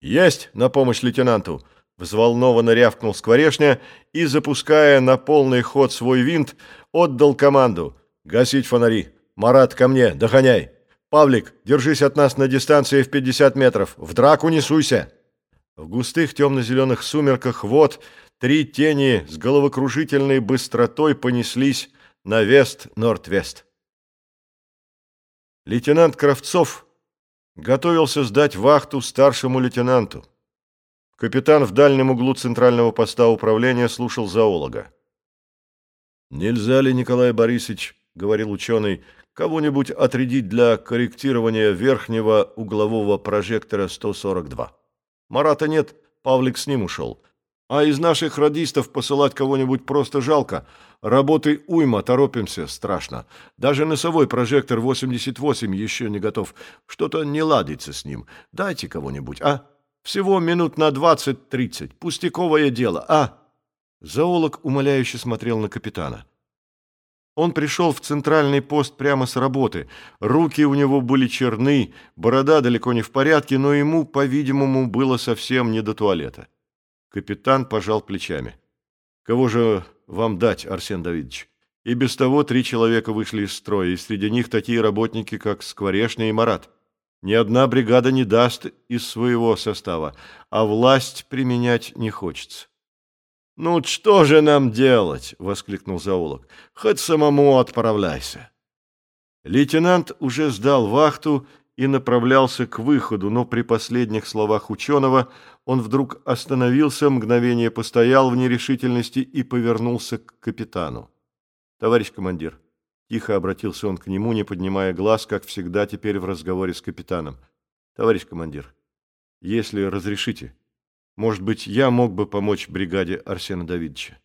«Есть на помощь лейтенанту!» Взволнованно рявкнул Скворешня и, запуская на полный ход свой винт, отдал команду «Гасить фонари! Марат, ко мне! Догоняй! Павлик, держись от нас на дистанции в 50 метров! В драку не суйся!» В густых темно-зеленых сумерках вот три тени с головокружительной быстротой понеслись на вест-норд-вест. Лейтенант Кравцов готовился сдать вахту старшему лейтенанту. Капитан в дальнем углу центрального поста управления слушал зоолога. «Нельзя ли, Николай Борисович, — говорил ученый, — кого-нибудь отрядить для корректирования верхнего углового прожектора 142? Марата нет, Павлик с ним ушел. А из наших радистов посылать кого-нибудь просто жалко. Работы уйма, торопимся, страшно. Даже носовой прожектор 88 еще не готов. Что-то не ладится с ним. Дайте кого-нибудь, а?» Всего минут на двадцать-тридцать. Пустяковое дело, а?» Зоолог умоляюще смотрел на капитана. Он пришел в центральный пост прямо с работы. Руки у него были черны, борода далеко не в порядке, но ему, по-видимому, было совсем не до туалета. Капитан пожал плечами. «Кого же вам дать, Арсен Давидович? И без того три человека вышли из строя, и среди них такие работники, как Скворешня и Марат. Ни одна бригада не даст из своего состава, а власть применять не хочется. «Ну, что же нам делать?» — воскликнул зоолог. «Хоть самому отправляйся». Лейтенант уже сдал вахту и направлялся к выходу, но при последних словах ученого он вдруг остановился, мгновение постоял в нерешительности и повернулся к капитану. «Товарищ командир, Тихо обратился он к нему, не поднимая глаз, как всегда теперь в разговоре с капитаном. «Товарищ командир, если разрешите, может быть, я мог бы помочь бригаде Арсена Давидовича?»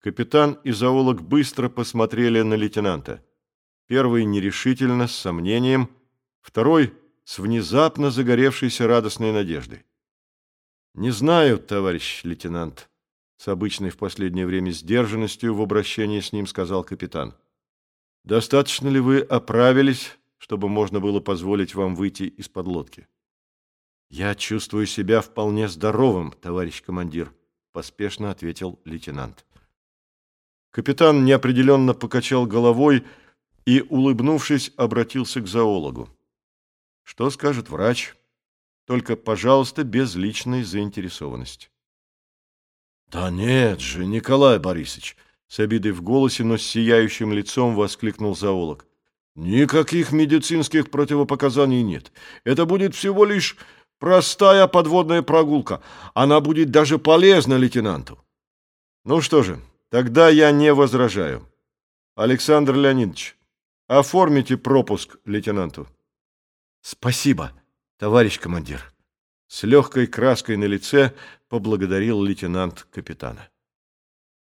Капитан и зоолог быстро посмотрели на лейтенанта. Первый нерешительно, с сомнением, второй с внезапно загоревшейся радостной надеждой. «Не знаю, товарищ лейтенант», — с обычной в последнее время сдержанностью в обращении с ним сказал капитан. Достаточно ли вы оправились, чтобы можно было позволить вам выйти из-под лодки? Я чувствую себя вполне здоровым, товарищ командир, поспешно ответил лейтенант. Капитан неопределенно покачал головой и, улыбнувшись, обратился к зоологу. Что скажет врач? Только, пожалуйста, без личной заинтересованности. Да нет же, Николай Борисович, с обидой в голосе, но с сияющим лицом воскликнул зоолог. «Никаких медицинских противопоказаний нет. Это будет всего лишь простая подводная прогулка. Она будет даже полезна лейтенанту». «Ну что же, тогда я не возражаю. Александр Леонидович, оформите пропуск лейтенанту». «Спасибо, товарищ командир». С легкой краской на лице поблагодарил лейтенант капитана.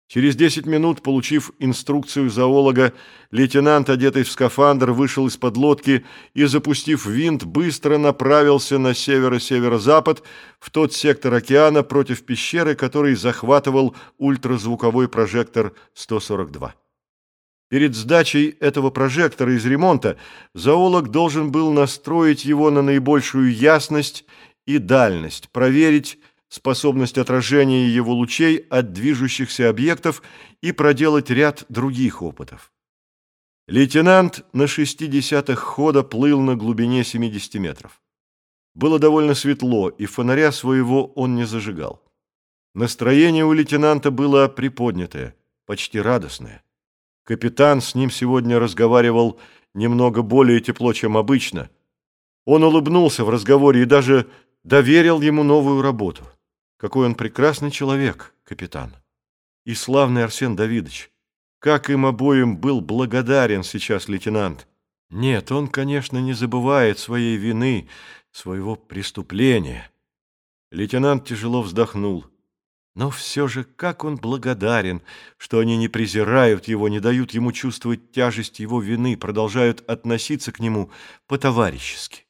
Через 10 минут, получив инструкцию зоолога, лейтенант, одетый в скафандр, вышел из-под лодки и, запустив винт, быстро направился на северо-северо-запад, в тот сектор океана против пещеры, который захватывал ультразвуковой прожектор 142. Перед сдачей этого прожектора из ремонта зоолог должен был настроить его на наибольшую ясность и дальность, проверить, способность отражения его лучей от движущихся объектов и проделать ряд других опытов. Лейтенант на 60-х хода плыл на глубине 70 метров. Было довольно светло, и фонаря своего он не зажигал. Настроение у лейтенанта было приподнятое, почти радостное. Капитан с ним сегодня разговаривал немного более тепло, чем обычно. Он улыбнулся в разговоре и даже доверил ему новую работу. Какой он прекрасный человек, капитан. И славный Арсен Давидович. Как им обоим был благодарен сейчас лейтенант. Нет, он, конечно, не забывает своей вины, своего преступления. Лейтенант тяжело вздохнул. Но все же, как он благодарен, что они не презирают его, не дают ему чувствовать тяжесть его вины, продолжают относиться к нему по-товарищески.